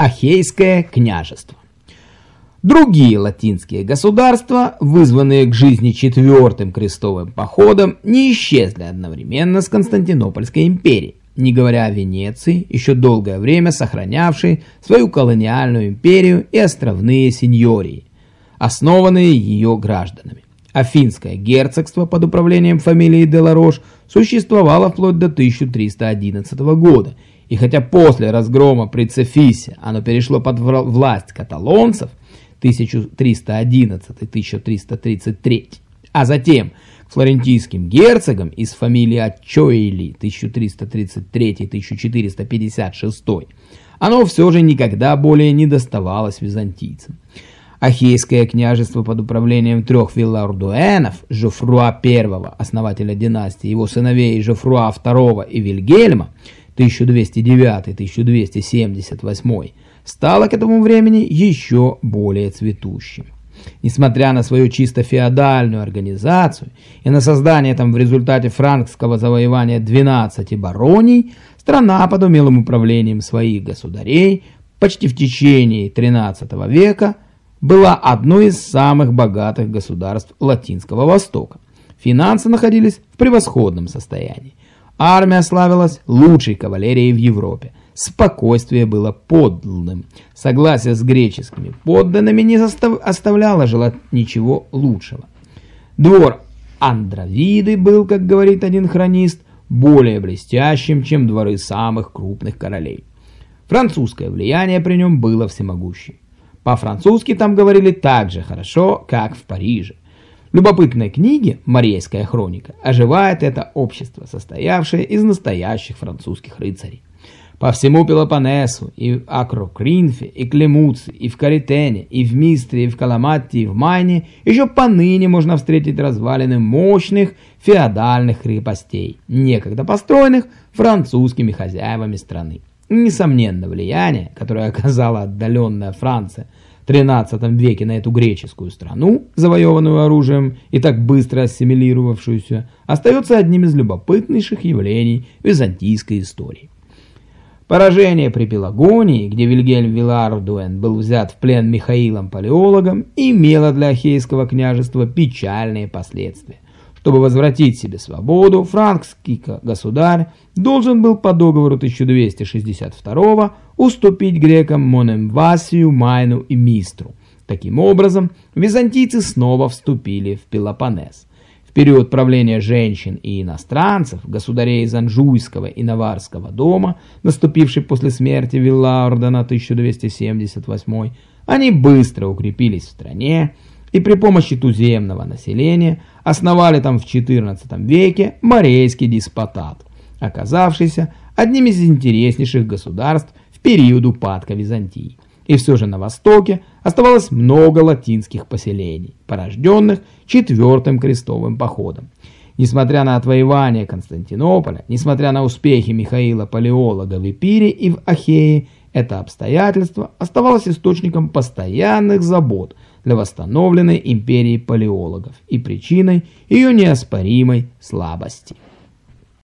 Ахейское княжество. Другие латинские государства, вызванные к жизни четвертым крестовым походом, не исчезли одновременно с Константинопольской империей, не говоря о Венеции, еще долгое время сохранявшей свою колониальную империю и островные сеньории, основанные ее гражданами. Афинское герцогство под управлением фамилии Деларош существовало вплоть до 1311 года, и хотя после разгрома при Цефисе оно перешло под власть каталонцев 1311-1333, а затем флорентийским герцогам из фамилии Ачоили 1333-1456, оно все же никогда более не доставалось византийцам. Ахейское княжество под управлением трех виллардуэнов, Жофруа I, основателя династии, его сыновей Жофруа II и Вильгельма, 1209-1278, стало к этому времени еще более цветущим. Несмотря на свою чисто феодальную организацию и на создание там в результате франкского завоевания 12 бароний, страна под умелым управлением своих государей почти в течение XIII века – была одной из самых богатых государств Латинского Востока. Финансы находились в превосходном состоянии. Армия славилась лучшей кавалерией в Европе. Спокойствие было подлым. Согласие с греческими подданными не оставляло желать ничего лучшего. Двор Андровиды был, как говорит один хронист, более блестящим, чем дворы самых крупных королей. Французское влияние при нем было всемогущим. По-французски там говорили так же хорошо, как в Париже. В любопытной книге «Марейская хроника» оживает это общество, состоявшее из настоящих французских рыцарей. По всему Пелопоннесу, и в Акрокринфе, и Клемуце, и в Каритене, и в Мистре, и в Каламатте, и в Майне еще поныне можно встретить развалины мощных феодальных крепостей, некогда построенных французскими хозяевами страны. Несомненно, влияние, которое оказала отдаленная Франция в XIII веке на эту греческую страну, завоеванную оружием и так быстро ассимилировавшуюся, остается одним из любопытнейших явлений византийской истории. Поражение при Пелагонии, где Вильгельм Вилардуэн был взят в плен Михаилом Палеологом, имело для Ахейского княжества печальные последствия. Чтобы возвратить себе свободу, франкский государь должен был по договору 1262 уступить грекам Монемвасию, Майну и Мистру. Таким образом, византийцы снова вступили в Пелопоннес. В период правления женщин и иностранцев, государей из Анжуйского и Наварского дома, наступивший после смерти Виллаордена 1278, они быстро укрепились в стране, и при помощи туземного населения основали там в XIV веке Морейский деспотат, оказавшийся одним из интереснейших государств в период упадка Византии. И все же на востоке оставалось много латинских поселений, порожденных Четвертым крестовым походом. Несмотря на отвоевание Константинополя, несмотря на успехи Михаила Палеолога в Эпире и в Ахее, это обстоятельство оставалось источником постоянных забот для восстановленной империи палеологов и причиной ее неоспоримой слабости.